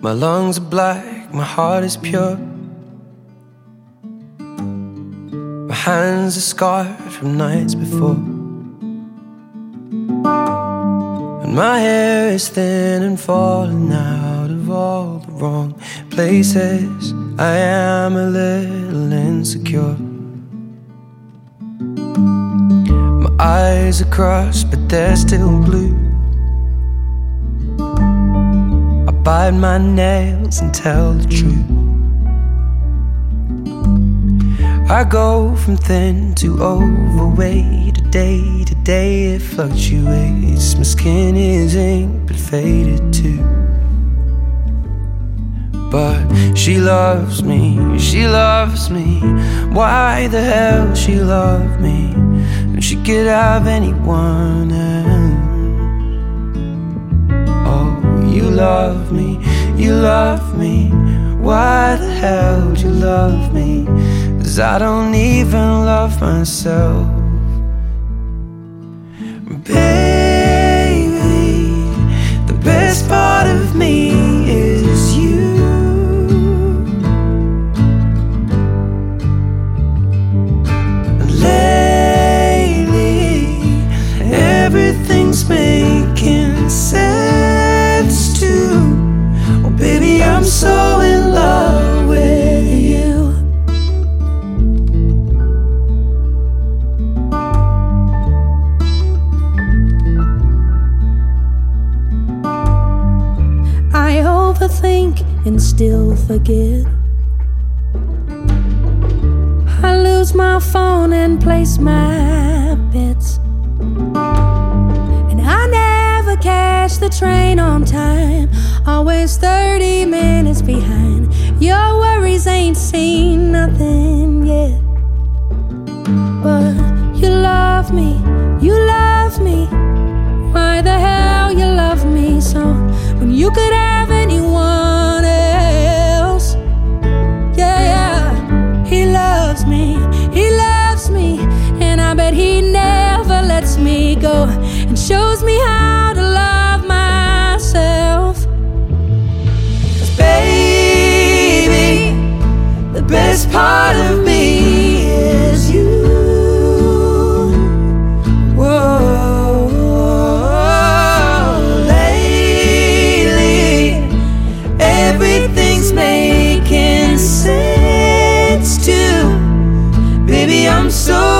My lungs are black, my heart is pure. My hands are scarred from nights before. And my hair is thin and falling out of all the wrong places. I am a little insecure. My eyes are crossed, but they're still blue. Bite my nails and tell the truth. I go from thin to overweight, day to day it fluctuates. My skin is ink, but faded too. But she loves me, she loves me. Why the hell she love me? And she could have anyone else. Love me. Why the hell do you love me? Cause I don't even love myself. Baby, overthink and still forget. I lose my phone and place my bets. And I never catch the train on time, always 30 minutes behind. Your worries ain't seen teaches me how to love myself. Cause baby, the best part of me is you. Whoa. Lately, everything's making sense. Baby, I'm so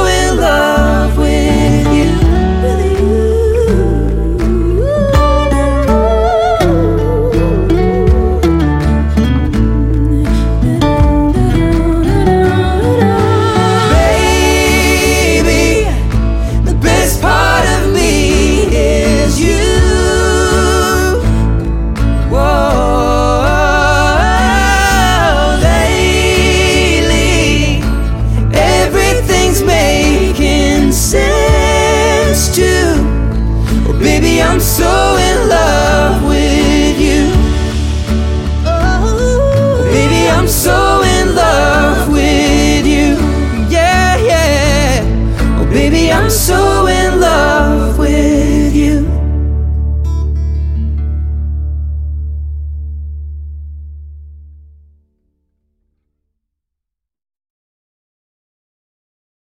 I'm so